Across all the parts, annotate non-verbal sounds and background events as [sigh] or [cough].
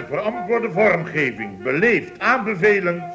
En verantwoorde vormgeving. Beleefd aanbevelen...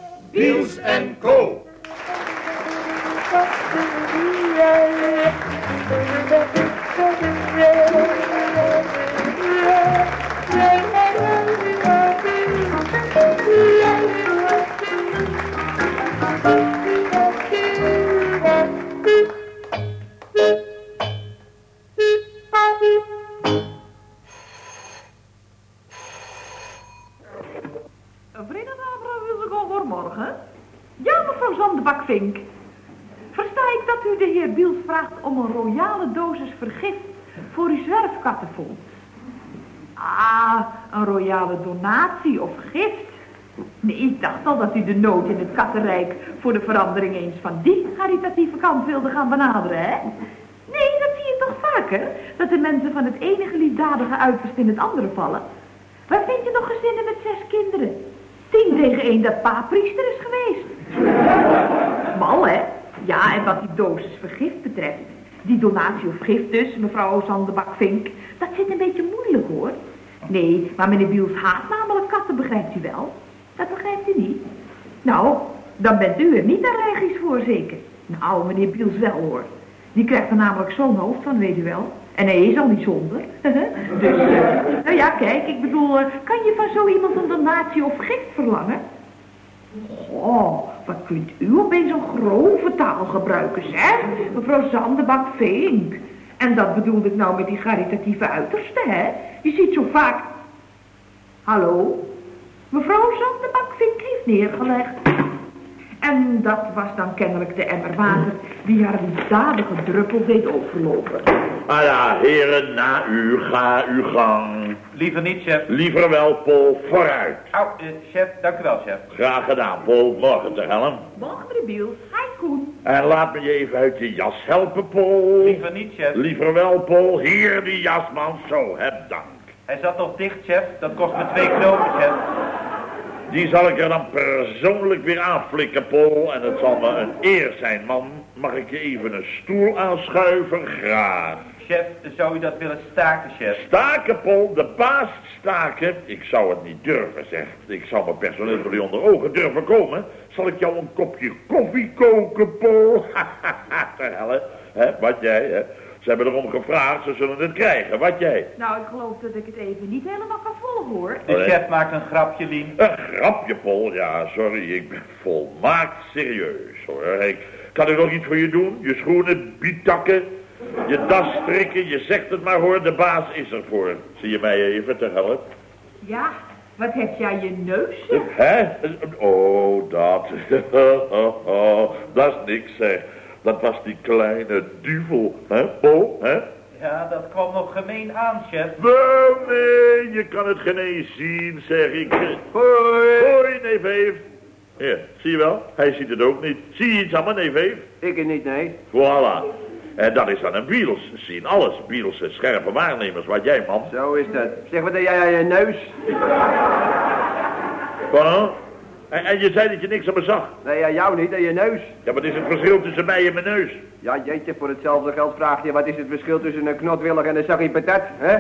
al dat u de nood in het kattenrijk voor de verandering eens van die caritatieve kant wilde gaan benaderen, hè? Nee, dat zie je toch vaker? Dat de mensen van het enige liefdadige uiterste in het andere vallen. Waar vind je nog gezinnen met zes kinderen? Tien tegen één dat pa priester is geweest. Mal, hè? Ja, en wat die dosis vergift betreft. Die donatie of gift dus, mevrouw Zandebak-Vink. Dat zit een beetje moeilijk, hoor. Nee, maar meneer Biels haat namelijk katten, begrijpt u wel? Dat begrijpt u niet? Nou, dan bent u er niet allergisch voor, zeker. Nou, meneer Biels wel, hoor. Die krijgt er namelijk zo'n hoofd van, weet u wel. En hij is al niet zonder. [laughs] dus, eh, nou ja, kijk, ik bedoel, eh, kan je van zo iemand een donatie of gift verlangen? Goh, wat kunt u opeens een grove taal gebruiken, zeg? Mevrouw Zandebak-Vink. En dat bedoelde ik nou met die caritatieve uiterste, hè? Je ziet zo vaak... Hallo? Mevrouw Zandebak-Vink heeft neergelegd. En dat was dan kennelijk de emmer water die haar liefdadige druppel deed overlopen. Ah ja, heren, na u, ga uw gang. Liever niet, chef. Liever wel, Paul, vooruit. Au, eh, chef, dank u wel, chef. Graag gedaan, Paul. Morgen te helm. Morgen, meneer Biels. Hi, Koen. En laat me je even uit je jas helpen, Paul. Liever niet, chef. Liever wel, Paul. Hier die jasman. Zo, heb dank. Hij zat nog dicht, chef. Dat kost me twee knopen, chef. Die zal ik er dan persoonlijk weer aanflikken, Paul. En het zal me een eer zijn, man. Mag ik je even een stoel aanschuiven? Graag. Chef, zou u dat willen staken, chef? Staken, Paul, de baas staken. Ik zou het niet durven, zeg. Ik zou mijn personeel voor die onder ogen durven komen. Zal ik jou een kopje koffie koken, Paul? [laughs] Ter helle, hè, wat jij, hè? Ze hebben erom gevraagd, ze zullen het krijgen. Wat jij? Nou, ik geloof dat ik het even niet helemaal kan volgen, hoor. De Oh, chef maakt een grapje, Lien. Een grapje, Paul. Ja, sorry, ik ben volmaakt serieus, hoor. Ik kan ik nog iets voor je doen? Je schoenen, bietakken, je das strikken, je zegt het maar, hoor. De baas is er voor. Zie je mij even te helpen? Ja, wat heb jij je neus? Hè? Oh, dat. [laughs] dat is niks, zeg. Dat was die kleine duvel, hè, Paul, hè? Ja, dat kwam nog gemeen aan, chef. Wel, nee, je kan het geen eens zien, zeg ik. Hoi. Hoi, neef Eef. Ja, zie je wel? Hij ziet het ook niet. Zie je iets aan mijn neef Eef? Ik niet, nee. Voilà. En dat is dan een Beatles. Ze zien alles. Beatles zijn scherpe waarnemers. Wat jij, man. Zo is dat. Zeg, wat heb jij aan je neus? Wat? En, en je zei dat je niks aan me zag. Nee, ja, jou niet, aan je neus. Ja, wat is het verschil tussen mij en mijn neus? Ja, jeetje, voor hetzelfde geld vraag je, wat is het verschil tussen een knotwillig en een zakje patat, hè?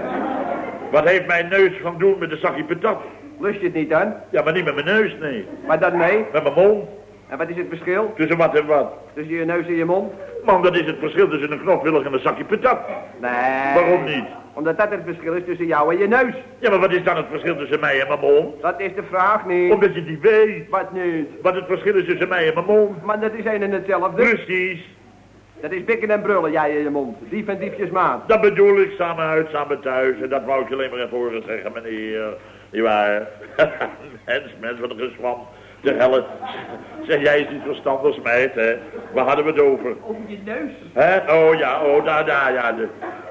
Wat heeft mijn neus van doen met de zakje patat? Lust je het niet dan? Ja, maar niet met mijn neus, nee. Maar dan mee. Met mijn mond. En wat is het verschil Tussen wat en wat? tussen je neus en je mond? Man, dat is het verschil tussen een knopwillig en een zakje patat. Nee. Waarom niet? Omdat dat het verschil is tussen jou en je neus. Ja, maar wat is dan het verschil tussen mij en mijn mond? Dat is de vraag niet. Omdat je niet weet. Wat niet? Wat het verschil is tussen mij en mijn mond. Maar dat is een en hetzelfde. Precies. Dat is bikken en brullen, jij en je mond. Dief en. Dat bedoel ik, samen uit, samen thuis. En dat wou ik je alleen maar even horen zeggen, meneer. Waar? [laughs] mens, mens, wat een geswam. De helle. Zeg, jij is niet verstandig, meid, hè? Waar hadden we het over? Over je neus. Hè? Oh ja, oh, daar, daar, ja. De,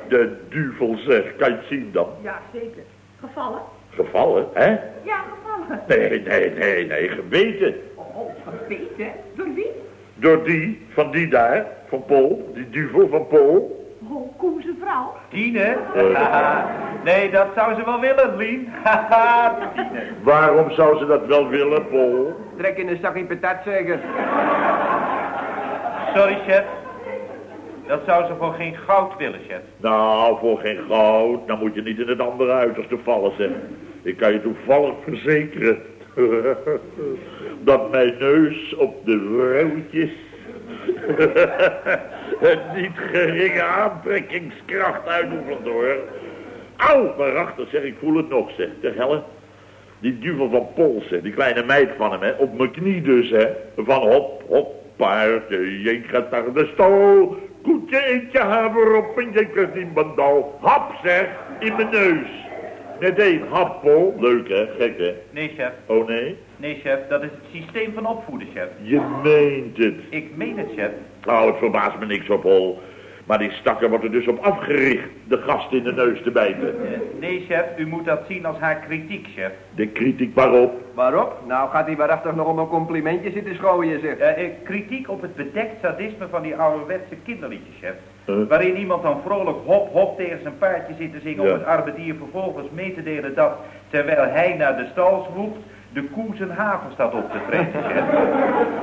de duvel, zeg. Kan je het zien dan? Ja, zeker. Gevallen? Gevallen, hè? Ja, gevallen. Nee, nee, nee, nee, geweten. Oh, geweten? Door wie? Door die, van die daar, van Paul, die duvel van Paul. Oh, Koen zijn vrouw. Tine? [laughs] Nee, dat zou ze wel willen, Lien. [laughs] Tine. Waarom zou ze dat wel willen, Paul? Trek in een zakje patat, zeker. Sorry, chef. Dat zou ze voor geen goud willen, chef. Nou, voor geen goud, dan moet je niet in het andere uiterste vallen, zeg. Ik kan je toevallig verzekeren [laughs] dat mijn neus op de vrouwtjes [laughs] een niet geringe aantrekkingskracht uitoefent, hoor. Au, waarachter zeg, ik voel het nog, zeg, de helle. Die duvel van Polsen, die kleine meid van hem, hè, op mijn knie dus, hè. Van hop, hop, paard, je gaat naar de stal. Koetje, eentje haver op en je krijgt in bandal. Hap, zeg, in mijn neus. Net één hap, Pol. Leuk, hè, gek, hè. Nee, chef. Oh, nee? Nee, chef, dat is het systeem van opvoeden, chef. Je meent het. Ik meen het, chef. Nou, het verbaast me niks op, Pol. Maar die stakker wordt er dus op afgericht de gast in de neus te bijten. Eh, nee, chef, u moet dat zien als haar kritiek, chef. De kritiek waarop? Waarop? Nou gaat hij waarachtig nog om een complimentje zitten schooien, zeg. Eh, eh, kritiek op het bedekt sadisme van die ouderwetse kinderliedjes, chef. Huh? Waarin iemand dan vrolijk hop hop tegen zijn paardje zit te zingen Ja. om het arme dier vervolgens mee te delen dat, terwijl hij naar de stal zwoegt, de koe zijn haver staat op te vreten.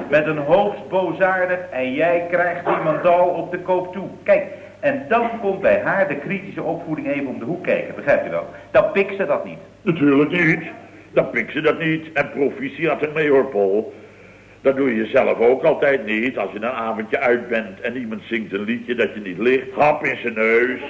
Met een hoogst boosaardig en jij krijgt niemandal op de koop toe. Kijk, en dan komt bij haar de kritische opvoeding even om de hoek kijken, begrijpt u wel? Dan pikt ze dat niet. Natuurlijk niet. Dan pik ze dat niet. En proficiat ermee hoor, Paul. Dat doe je zelf ook altijd niet. Als je een avondje uit bent en iemand zingt een liedje dat je niet ligt. Hap in zijn neus.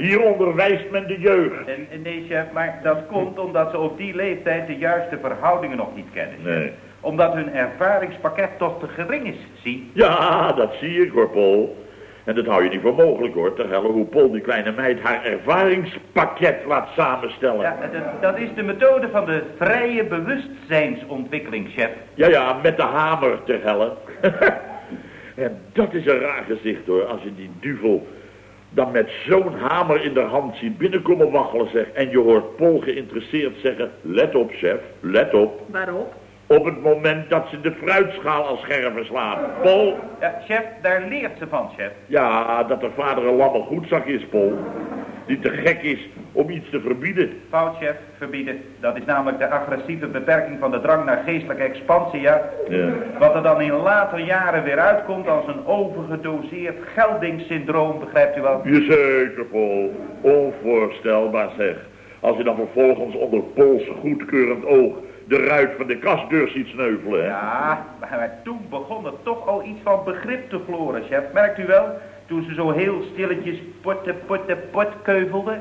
Hier onderwijst men de jeugd. En, nee, chef, maar dat komt omdat ze op die leeftijd de juiste verhoudingen nog niet kennen. Nee. Omdat hun ervaringspakket toch te gering is, zie. Ja, dat zie ik hoor, Paul. En dat hou je niet voor mogelijk hoor, ter helle hoe Paul die kleine meid haar ervaringspakket laat samenstellen. Ja, dat, dat is de methode van de vrije bewustzijnsontwikkeling, chef. Ja, ja, met de hamer ter helle. [laughs] en dat is een raar gezicht hoor, als je die duvel dan met zo'n hamer in de hand ziet binnenkomen waggelen zeg. En je hoort Paul geïnteresseerd zeggen, let op chef, let op. Waarop? Op het moment dat ze de fruitschaal als scherven slaat. Paul, Ja, chef, daar leert ze van, chef. ja, dat de vader een lamme goedzak is, Paul. Die te gek is om iets te verbieden. Fout, chef, verbieden. Dat is namelijk de agressieve beperking van de drang naar geestelijke expansie, ja. Ja. Wat er dan in later jaren weer uitkomt als een overgedoseerd geldingssyndroom, begrijpt u wel? Jazeker, Paul. Onvoorstelbaar zeg. Als je dan vervolgens onder Pools goedkeurend oog de ruit van de kastdeur ziet sneuvelen, hè? Ja, maar toen begon er toch al iets van begrip te gloren, chef. Merkt u wel? Toen ze zo heel stilletjes potte, potte, pot keuvelde.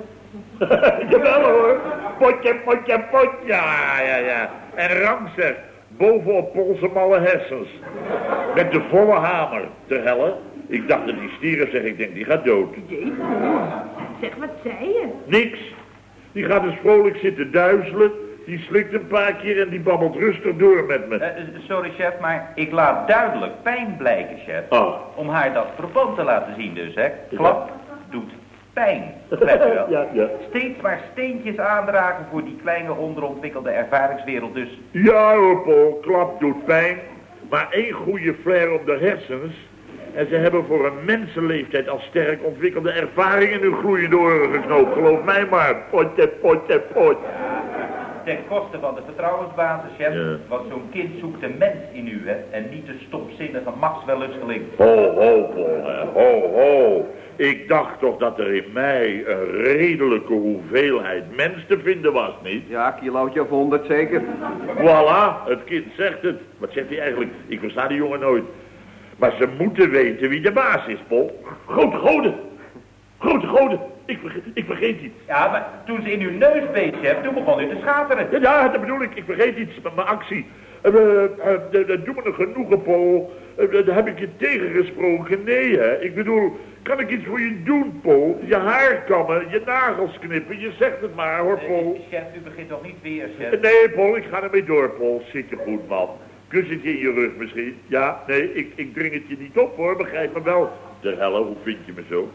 [laughs] Jawel hoor. Potje, potje, potje. Ja, ja, ja. En zeg. Bovenop Poolse malle hersens. Met de volle hamer. Te helle. Ik dacht dat die stieren zeg. Ik denk die gaat dood. Jezus. Zeg, wat zei je? Niks. Die gaat dus vrolijk zitten duizelen. Die slikt een paar keer en die babbelt rustig door met me. Eh, sorry, chef, maar ik laat duidelijk pijn blijken, chef. Ah. Om haar dat verband te laten zien dus, hè. Klap doet pijn, wel? [laughs] Ja, ja. Steeds maar steentjes aandragen voor die kleine onderontwikkelde ervaringswereld dus. Ja hoor, Paul, klap doet pijn. Maar één goede flair op de hersens. En ze hebben voor een mensenleeftijd al sterk ontwikkelde ervaring in hun gloeiende oren geknoopt. Geloof mij maar. Potje, potje, potje. Ten koste van de vertrouwensbasis, chef. Ja. Want zo'n kind zoekt een mens in u, hè. En niet de stomzinnige machtswellusteling. Ho, ho, hè. ho, ho. Ik dacht toch dat er in mij een redelijke hoeveelheid mens te vinden was, niet? Ja, kilootje of honderd zeker. Voilà, het kind zegt het. Wat zegt hij eigenlijk? Ik versta die jongen nooit. Maar ze moeten weten wie de baas is, Paul. Grote goden. Grote goden. Ik vergeet, ik vergeet iets. Ja, maar toen ze in uw neus beet, chef, toen begon u te schateren. Ja, ja, dat bedoel ik. Ik vergeet iets met mijn actie. Eh, eh, dat doe me een genoegen, Paul. Eh, daar heb ik je tegengesproken. Nee, hè. Ik bedoel, kan ik iets voor je doen, Paul? Je haar kammen, je nagels knippen. Je zegt het maar, hoor, Paul. Chef, u begint toch niet weer, chef? Eh, Nee, Paul, ik ga ermee door, Paul. Zit je goed, man. Kussentje in je rug misschien? Ja, nee, ik, ik dring het je niet op, hoor. Begrijp me wel. De helle, hoe vind je me zo?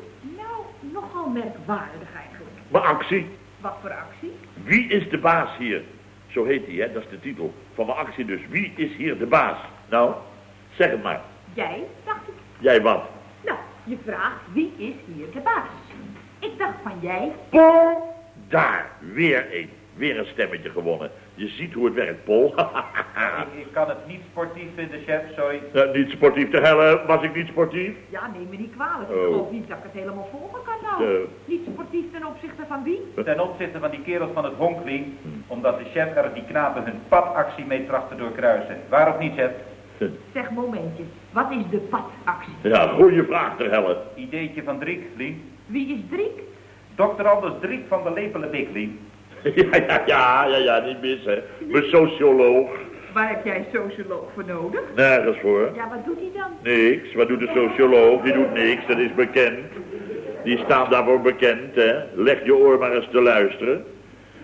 Nogal merkwaardig eigenlijk. Mijn actie. Wat voor actie? Wie is de baas hier? Zo heet hij, hè? Dat is de titel van mijn actie dus. Wie is hier de baas? Nou, zeg het maar. Jij, dacht ik. Jij wat? Nou, je vraagt wie is hier de baas? Ik dacht van jij. Paul! Daar, weer een. Weer een stemmetje gewonnen. Je ziet hoe het werkt, Paul. Ik, ik kan het niet sportief vinden, chef, sorry. Eh, niet sportief te hellen, was ik niet sportief? Ja, neem me niet kwalijk. Ik Oh. geloof niet dat ik het helemaal volgen kan nou. Niet sportief ten opzichte van wie? Ten opzichte van die kerels van het honkling, omdat de chef er die knapen hun padactie mee tracht te doorkruisen. Waarop niet, chef? Zeg momentje, wat is de padactie? Ja, goeie vraag ter helle. Ideetje van Driek, Lien. Wie is Driek? Dokter Anders Driek van de Lepelenbeek, Lien. [laughs] Ja, ja, ja, ja, ja, niet mis, hè. Mijn socioloog. Waar heb jij een socioloog voor nodig? Nergens voor. Ja, wat doet hij dan? Niks. Wat doet de socioloog? Die doet niks, dat is bekend. Die staan daarvoor bekend, hè. Leg je oor maar eens te luisteren.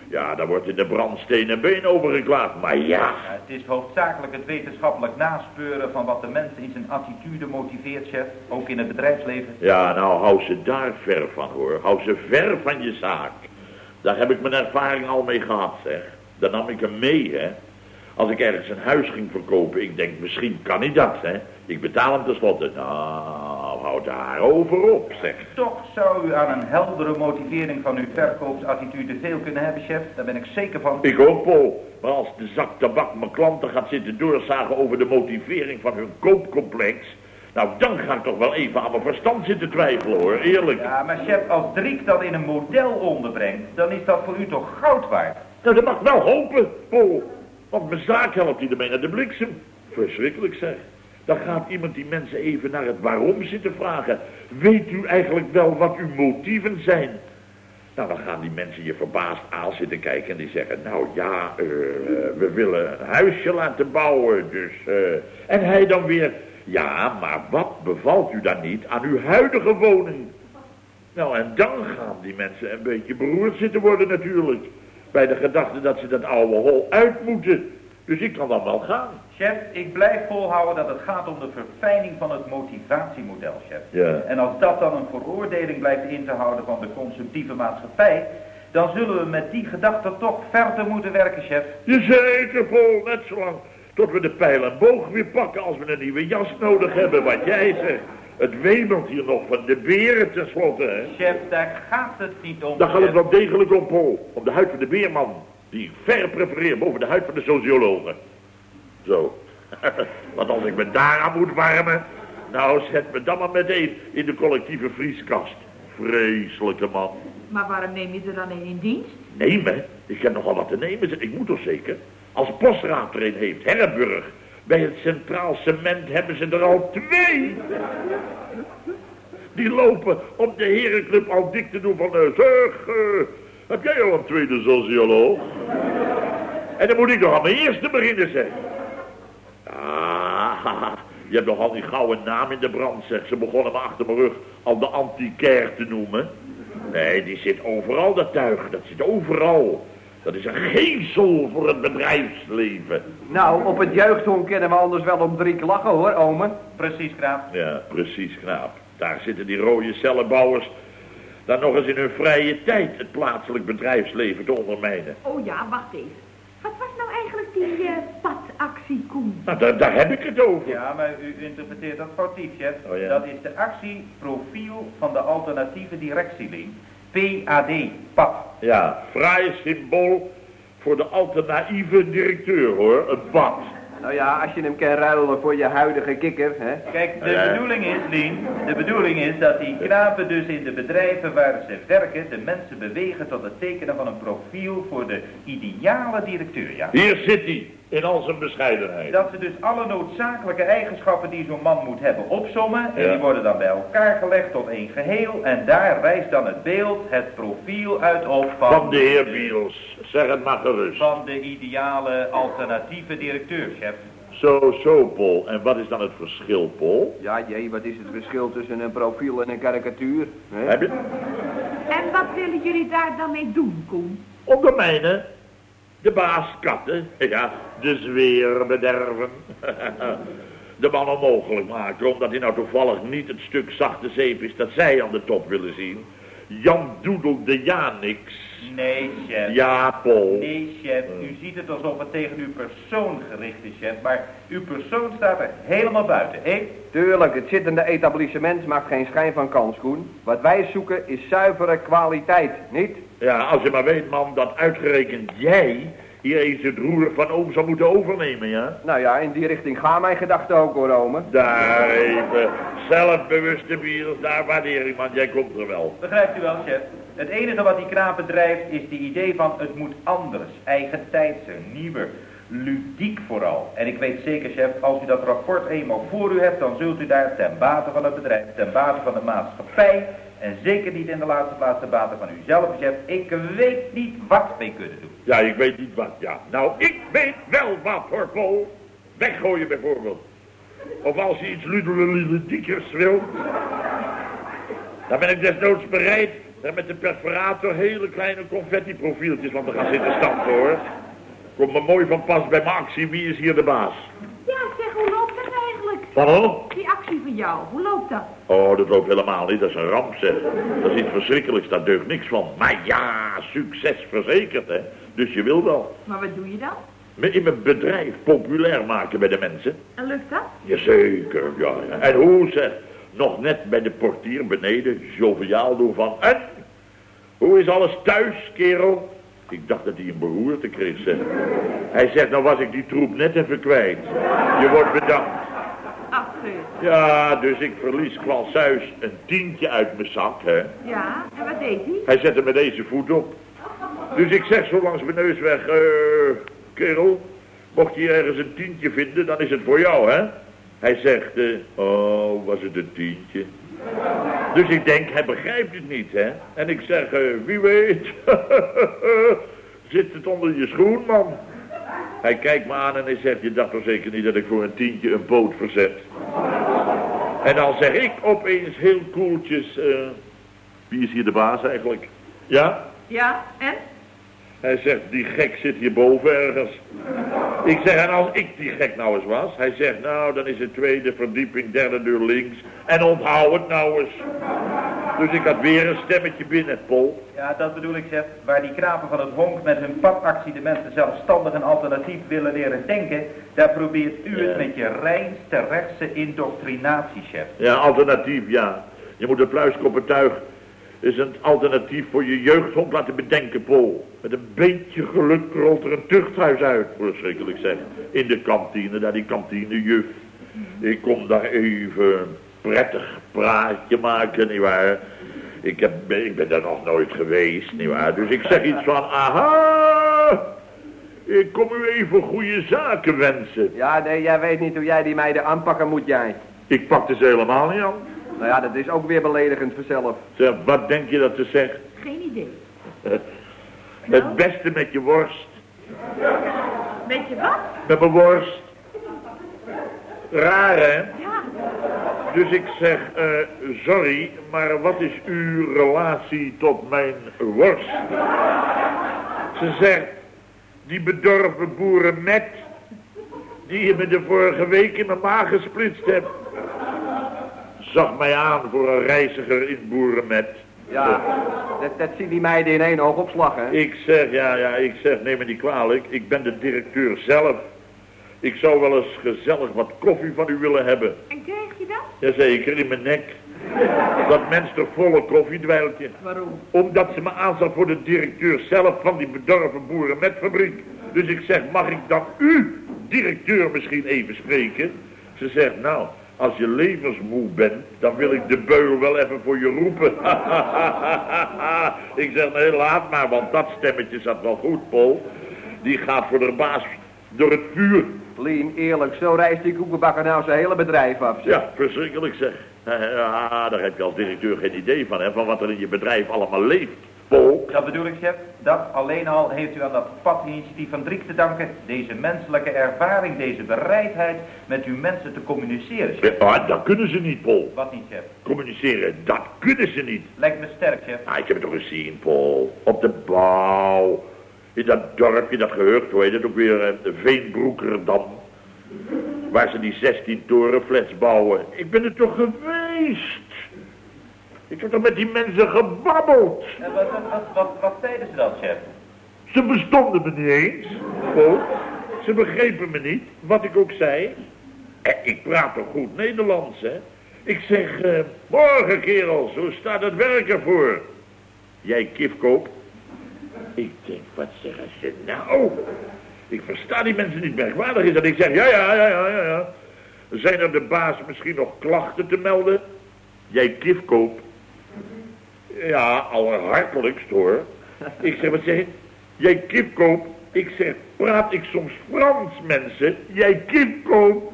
Ja, daar wordt in de brandsteen een been over geklaagd. Maar ja, Ja, het is hoofdzakelijk het wetenschappelijk naspeuren van wat de mens in zijn attitude motiveert, chef. Ook in het bedrijfsleven. Ja, nou, hou ze daar ver van, hoor. Hou ze ver van je zaak. Daar heb ik mijn ervaring al mee gehad, zeg. Daar nam ik hem mee, hè. Als ik ergens een huis ging verkopen, ik denk, misschien kan hij dat, hè. Ik betaal hem tenslotte. Nou, hou daarover op, zeg. Toch zou u aan een heldere motivering van uw verkoopsattitude veel kunnen hebben, chef. Daar ben ik zeker van. Ik ook, Paul. Maar als de zak tabak mijn klanten gaat zitten doorzagen over de motivering van hun koopcomplex... Nou, dan ga ik toch wel even aan mijn verstand zitten twijfelen, hoor. Eerlijk. Ja, maar chef, als Driek dat in een model onderbrengt, dan is dat voor u toch goud waard? Nou, dat mag wel hopen, Paul. Want mijn zaak helpt hij ermee naar de bliksem. Verschrikkelijk zeg. Dan gaat iemand die mensen even naar het waarom zitten vragen. Weet u eigenlijk wel wat uw motieven zijn? Nou, dan gaan die mensen je verbaasd aan zitten kijken en die zeggen... Nou ja, eh, we willen een huisje laten bouwen, dus... eh." En hij dan weer... Ja, maar wat bevalt u dan niet aan uw huidige woning? Nou, en dan gaan die mensen een beetje beroerd zitten worden natuurlijk. Bij de gedachte dat ze dat oude hol uit moeten. Dus ik kan dan wel gaan. Chef, ik blijf volhouden dat het gaat om de verfijning van het motivatiemodel, chef. Ja. En als dat dan een veroordeling blijft in te houden van de consumptieve maatschappij, dan zullen we met die gedachte toch verder moeten werken, chef. Jazeker, Paul, net zolang tot we de pijl en boog weer pakken als we een nieuwe jas nodig hebben, wat jij zegt. Het wemelt hier nog van de beren tenslotte, hè. Chef, daar gaat het niet om. Daar gaat het wel degelijk om, Paul. Om de huid van de beerman. Die ik ver prefereer boven de huid van de sociologen. Zo. [laughs] Want als ik me daaraan moet warmen... Nou, zet me dan maar meteen in de collectieve vrieskast. Vreselijke man. Maar waarom neem je er dan in dienst? Nemen? Ik heb nogal wat te nemen. zeg. Ik moet toch zeker? Als Postraad er een heeft, Herrenburg. Bij het Centraal Cement hebben ze er al twee. Die lopen om de herenclub al dik te doen van... zeg, eh, heb jij al een tweede socioloog? En dan moet ik nog aan mijn eerste beginnen, zeg. Ah, je hebt nogal die gouden naam in de brand, zeg. Ze begonnen me achter mijn rug al de antiquaire te noemen. Nee, die zit overal, dat tuig. Dat zit overal. Dat is een gezel voor het bedrijfsleven. Nou, op het jeugdhonk kennen we anders wel om drie lachen hoor, ome. Precies, Graaf. Ja, precies, knaap. Daar zitten die rode cellenbouwers dan nog eens in hun vrije tijd het plaatselijk bedrijfsleven te ondermijnen. Oh ja, wacht even. Wat was nou eigenlijk die eh, padactie, Koen? Nou, daar, daar heb ik het over. Ja, maar u interpreteert dat foutief, chef. Oh, ja. Dat is de actie profiel van de alternatieve directielijn. PAD, PAD. Ja, fraai symbool voor de alternatieve directeur, hoor. Een bad. Nou ja, als je hem kan ruilen voor je huidige kikker, hè. Kijk, de Ja. bedoeling is, Lien, de bedoeling is dat die knapen dus in de bedrijven waar ze werken, de mensen bewegen tot het tekenen van een profiel voor de ideale directeur, ja. Hier zit hij, in al zijn bescheidenheid. Dat ze dus alle noodzakelijke eigenschappen die zo'n man moet hebben opsommen. En Ja. die worden dan bij elkaar gelegd tot één geheel. En daar rijst dan het beeld, het profiel uit op van... Van de heer Biels. Zeg het maar gerust. Van de ideale alternatieve directeur, chef. Zo, zo, Paul. En wat is dan het verschil, Paul? Ja, jee, wat is het verschil tussen een profiel en een karikatuur? Hè? Heb je... En wat willen jullie daar dan mee doen, Koen? Ondermijnen. De baaskatten. Ja, de zweer bederven. [laughs] De man onmogelijk maken, omdat hij nou toevallig niet het stuk zachte zeep is dat zij aan de top willen zien. Jan doedelde ja niks. Nee, chef. Ja, Paul. Nee, chef. U ziet het alsof het tegen uw persoon gericht is, chef. Maar uw persoon staat er helemaal buiten, hè? Tuurlijk, het zittende etablissement maakt geen schijn van kans, Koen. Wat wij zoeken is zuivere kwaliteit, niet? Ja, als je maar weet, man, dat uitgerekend jij hier eens het roer van oom zou moeten overnemen, ja? Nou ja, in die richting gaan mijn gedachten ook hoor, ome. Daar even. Zelfbewuste biers, daar waardeer ik, man. Jij komt er wel. Begrijpt u wel, chef? Het enige wat die krapen drijft is de idee van het moet anders, eigen tijdser, nieuwer, ludiek vooral. En ik weet zeker, chef, als u dat rapport eenmaal voor u hebt, dan zult u daar ten bate van het bedrijf, ten bate van de maatschappij en zeker niet in de laatste plaats ten bate van uzelf, chef, ik weet niet wat mee kunnen doen. Ja, ik weet niet wat, ja. Nou, ik weet wel wat, hoor, Paul. Weggooien bijvoorbeeld. Of als je iets ludiekers wilt, dan ben ik desnoods bereid en met de perforator hele kleine confetti-profieltjes van te gaan zitten stampen, hoor. Komt me mooi van pas bij mijn. Wie is hier de baas? Ja, zeg, hoe loopt dat eigenlijk? Waarom? Die actie van jou, hoe loopt dat? Oh, dat loopt helemaal niet. Dat is een ramp, zeg. Dat is iets verschrikkelijks. Daar deugt niks van. Maar ja, succes verzekerd, hè. Dus je wil wel. Maar wat doe je dan? Me in mijn bedrijf populair maken bij de mensen. En lukt dat? Jazeker, ja. ja. En hoe, zeg. Nog net bij de portier beneden, joviaal doen van... En? Hoe is alles thuis, kerel? Ik dacht dat hij een beroerte kreeg, zeg. Hij zegt, nou was ik die troep net even kwijt. Je wordt bedankt. Ach. Ja, dus ik verlies kwalsuis een tientje uit mijn zak, hè. Ja, en wat deed hij? Hij zette me deze voet op. Dus ik zeg zo langs mijn neus weg, eh, kerel, mocht je ergens een tientje vinden, dan is het voor jou, hè. Hij zegt, eh, oh, was het een tientje? Dus ik denk, hij begrijpt het niet, hè. En ik zeg, eh, wie weet, [laughs] zit het onder je schoen, man? Hij kijkt me aan en hij zegt, je dacht toch zeker niet dat ik voor een tientje een boot verzet? En dan zeg ik opeens heel koeltjes, eh, wie is hier de baas eigenlijk? Ja? Ja, en? Hij zegt, die gek zit hierboven ergens. Ik zeg, en als ik die gek nou eens was? Hij zegt, nou, dan is het tweede verdieping, derde deur links. En onthoud het nou eens. Dus ik had weer een stemmetje binnen, Paul. Ja, dat bedoel ik, chef. Waar die krapen van het honk met hun padactie de mensen zelfstandig en alternatief willen leren denken, daar probeert u Ja. het met je reinste rechtse indoctrinatie, chef. Ja, alternatief, ja. Je moet het pluiskoppentuig is een alternatief voor je jeugdhond laten bedenken, Paul. Met een beetje geluk rolt er een tuchthuis uit, verschrikkelijk zeg. In de kantine, daar die kantinejuf. Ik kom daar even een prettig praatje maken, nietwaar. Ik, heb, ik ben daar nog nooit geweest, nietwaar. Dus ik zeg iets van, aha, ik kom u even goede zaken wensen. Ja, nee, jij weet niet hoe jij die meiden aanpakken moet jij. Ik pakte ze helemaal niet aan. Nou ja, dat is ook weer beledigend vanzelf. Zeg, wat denk je dat ze zegt? Geen idee. [laughs] Het beste met je worst. Weet je wat? Met mijn worst. Raar, hè? Ja, Dus ik zeg, eh, sorry, maar wat is uw relatie tot mijn worst? Ze zegt, die bedorven boeren met, die je me de vorige week in mijn maag gesplitst hebt. Zag mij aan voor een reiziger in boerenmet. Ja, dat, dat zien die meiden in één oog opslag, hè? Ik zeg, ja, ja, ik zeg, neem me niet kwalijk. Ik ben de directeur zelf. Ik zou wel eens gezellig wat koffie van u willen hebben. en kreeg je dat? Jazeker, in mijn nek. Dat mens toch volle koffiedwijltje. Waarom? Omdat ze me aanzat voor de directeur zelf van die bedorven boerenmetfabriek. Dus ik zeg, mag ik dan u, directeur, misschien even spreken? Ze zegt, nou, als je levensmoe bent, dan wil ik de beul wel even voor je roepen. [laughs] ik zeg, nee, laat maar, want dat stemmetje zat wel goed, Paul. Die gaat voor de baas door het vuur. Lien, eerlijk, zo reist die koekenbakker nou zijn hele bedrijf af. zeg. Ja, verschrikkelijk zeg. Ja, [laughs] daar heb je als directeur geen idee van, hè, van wat er in je bedrijf allemaal leeft. Dat bedoel ik, chef. Dat alleen al heeft u aan dat padinitiatief van Driek te danken. Deze menselijke ervaring, deze bereidheid met uw mensen te communiceren, chef. Ja, ah, dat kunnen ze niet, Paul. Wat niet, chef? Communiceren, dat kunnen ze niet. Lijkt me sterk, chef. Ah, ik heb het toch gezien, Paul. Op de bouw. In dat dorpje, dat gehucht, hoe heet het ook weer, eh, Veenbroekerdam. Waar ze die 16 torenflats bouwen. Ik ben er toch geweest. Ik heb toch met die mensen gebabbeld. En wat, wat, wat, zeiden ze dan, chef? Ze bestonden me niet eens, Paul. Ze begrepen me niet, wat ik ook zei. Eh, ik praat toch goed Nederlands, hè? Ik zeg, eh, morgen kerels, hoe staat het werk ervoor? Jij kifkoop? Ik denk, wat zeggen ze nou? Ik versta die mensen niet merkwaardig is dat ik zeg, ja, ja, ja, ja, ja, ja. Zijn er de baas misschien nog klachten te melden? Jij kifkoop. Ja, allerhartelijkst hoor. Ik zeg, wat zeg je? Jij kipkoop. Ik zeg, praat ik soms Frans, mensen? Jij kipkoop.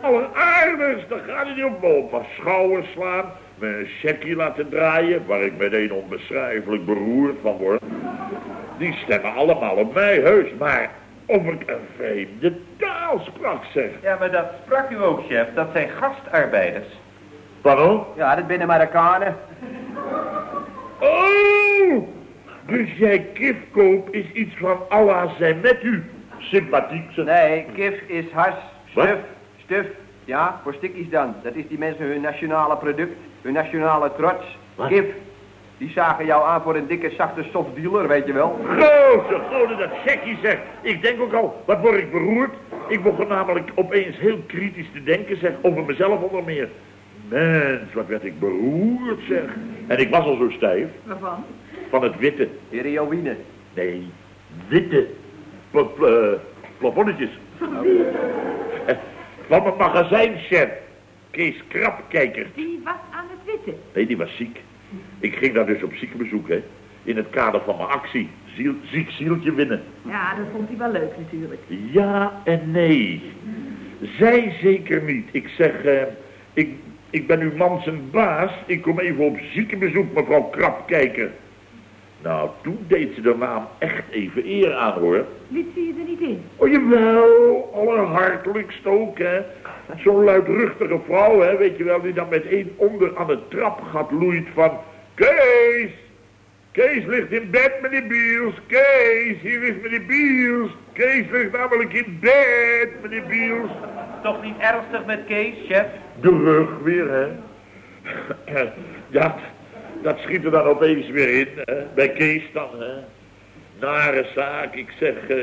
Alleraardigst, daar gaat het niet. Op mijn schouder slaan, me een checkie laten draaien, waar ik meteen onbeschrijfelijk beroerd van word. Die stemmen allemaal op mij, heus, maar of ik een vreemde taal sprak, zeg. Ja, maar dat sprak u ook, chef. Dat zijn gastarbeiders. Pardon? Ja, dat binnen Marokkanen. Oh! Dus jij kifkoop is iets van Allah zijn met u. Sympathiek, zeg. Nee, kif is hars, Wat? stuf, stuf. Ja, voor stikkies dan. Dat is die mensen hun nationale product, hun nationale trots. Wat? Kif. Die zagen jou aan voor een dikke, zachte softdealer, weet je wel. Grote, grote, dat checkie zegt. Ik denk ook al, wat word ik beroerd? Ik begon namelijk opeens heel kritisch te denken, zeg, over mezelf onder meer. Mens, wat werd ik beroerd, zeg. En ik was al zo stijf, Waarvan? van het witte. Heroïne. Nee, witte plafonnetjes. Eh, Van mijn magazijnchef, Kees Krapkijker. Die was aan het witte. Nee, die was ziek. Ik ging daar dus op ziekenbezoek, hè. In het kader van mijn actie. Ziel, ziek zieltje winnen. Ja, dat vond hij wel leuk natuurlijk. Ja en nee. Zij zeker niet. Ik zeg, eh, ik, ik ben uw man zijn baas. Ik kom even op ziekenbezoek, mevrouw Krapkijker. Nou, toen deed ze de naam echt even eer aan, hoor. Liet ze je er niet in? Oh, jawel, allerhartelijkst ook, hè. Zo'n luidruchtige vrouw, hè, weet je wel, die dan met één onder aan het trapgat loeit van... Kees! Kees ligt in bed, meneer Biels. Kees, hier is meneer Biels. Kees ligt namelijk in bed, meneer Biels. Toch niet ernstig met Kees, chef? De rug weer, hè. [clears throat] Ja, dat schiet er dan opeens weer in, hè. Bij Kees dan, hè. Nare zaak, ik zeg, eh,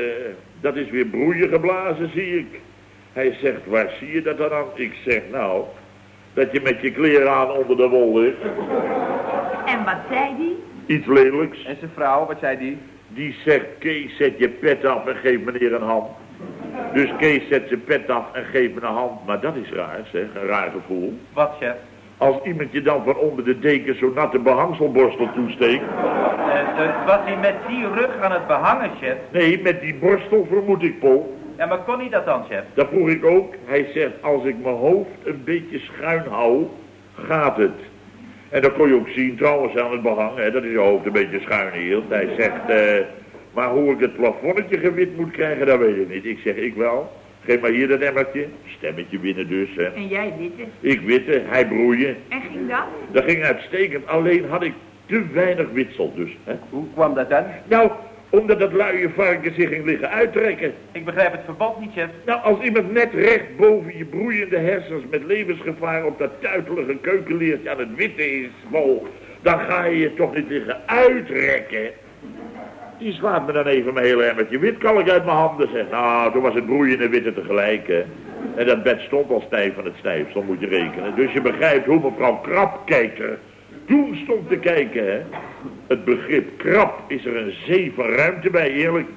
dat is weer broeien geblazen, zie ik. Hij zegt, waar zie je dat dan aan? Ik zeg, nou, dat je met je kleren aan onder de wol ligt. En wat zei die? Iets lelijks. En zijn vrouw, wat zei die? Die zegt, Kees, zet je pet af en geef meneer een hand. Dus Kees zet zijn pet af en geeft me een hand. Maar dat is raar, zeg, een raar gevoel. Wat, chef? Als iemand je dan van onder de deken zo'n natte behangselborstel toesteekt. Eh, dus was hij met die rug aan het behangen, chef? Nee, met die borstel vermoed ik, Paul. Ja, maar kon hij dat dan, chef? Dat vroeg ik ook. Hij zegt, als ik mijn hoofd een beetje schuin hou, gaat het. En dat kon je ook zien trouwens aan het behang, hè, dat hij zijn hoofd een beetje schuin hield. Hij zegt, eh, maar hoe ik het plafonnetje gewit moet krijgen, dat weet ik niet. Ik zeg, ik wel. Geef maar hier dat emmertje. Stemmetje winnen dus, hè. En jij witte. Ik witte, hij broeien. En ging dat? Dat ging uitstekend, alleen had ik te weinig witsel dus, hè. Hoe kwam dat dan? Nou, omdat dat luie varken zich ging liggen uittrekken. Ik begrijp het verbod niet, chef. Nou, als iemand net recht boven je broeiende hersens met levensgevaar op dat tuitelige keukenleertje aan het witte is, vol, dan ga je je toch niet liggen uitrekken. Die slaat me dan even mijn hele emmertje witkalk uit mijn handen, zeg. Nou, toen was het broeiende witte tegelijk, hè. En dat bed stond al stijf van het stijfsel, moet je rekenen. Dus je begrijpt hoe mevrouw Krapkijker toen stond te kijken, hè. Het begrip krap is er een zee van ruimte bij, eerlijk.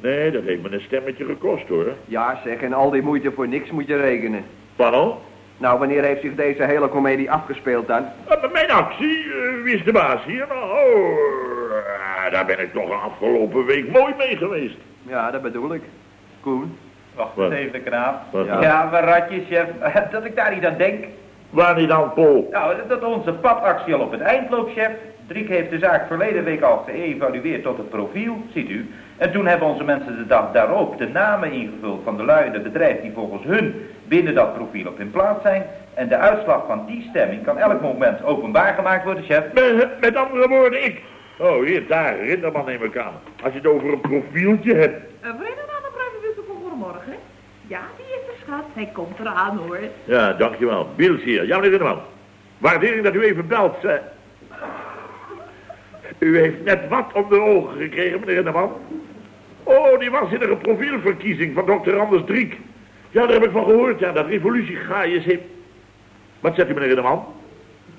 Nee, dat heeft me een stemmetje gekost, hoor. Ja, zeg, en al die moeite voor niks moet je rekenen. Pardon? Nou, wanneer heeft zich deze hele komedie afgespeeld dan? Uh, mijn actie, eh, wie is de baas hier? Nou, oh, eh, daar ben ik toch een afgelopen week mooi mee geweest. Ja, dat bedoel ik. Koen. Wacht eens even, knaap. Wat? Ja, ja maar ratje, chef. [laughs] Dat ik daar niet aan denk. Waar niet dan, Paul? Nou, dat onze padactie al op het eind loopt, chef. Driek heeft de zaak verleden week al geëvalueerd tot het profiel, ziet u. En toen hebben onze mensen de dag daarop de namen ingevuld van de lui en de bedrijf die volgens hun binnen dat profiel op hun plaats zijn. En de uitslag van die stemming kan elk moment openbaar gemaakt worden, chef. Met, met andere woorden, ik... Oh, hier, daar, Rinderman neem ik aan. Als je het over een profieltje hebt. Uh, wil je dan de brandwissel voor morgen? Ja, die is er, schat. Hij komt eraan, hoor. Ja, dankjewel. Biels hier. Ja, meneer Rinderman. Waardering dat u even belt. eh. U heeft net wat om de ogen gekregen, meneer Rinderman. Oh, die was in een profielverkiezing van dokter Anders Driek. Ja, daar heb ik van gehoord. Ja, dat revolutie Gaius heeft... Wat zegt u, meneer Rinderman?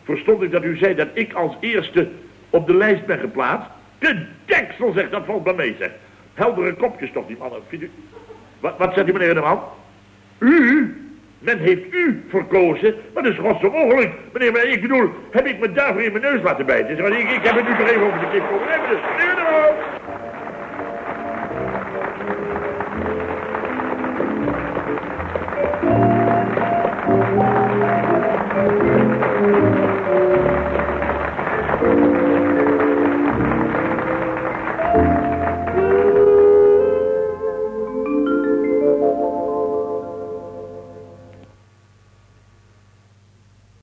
Verstond ik dat u zei dat ik als eerste op de lijst ben geplaatst? De deksel, zegt dat valt bij mij, zeg. Heldere kopjes toch, die mannen. Wat, wat zegt u, meneer de man? U? Men heeft u verkozen, maar dat is onmogelijk. Meneer, maar ik bedoel, heb ik me daarvoor in mijn neus laten bijten? Ik, ik heb het nu toch even over de kip komen dus meneer de man.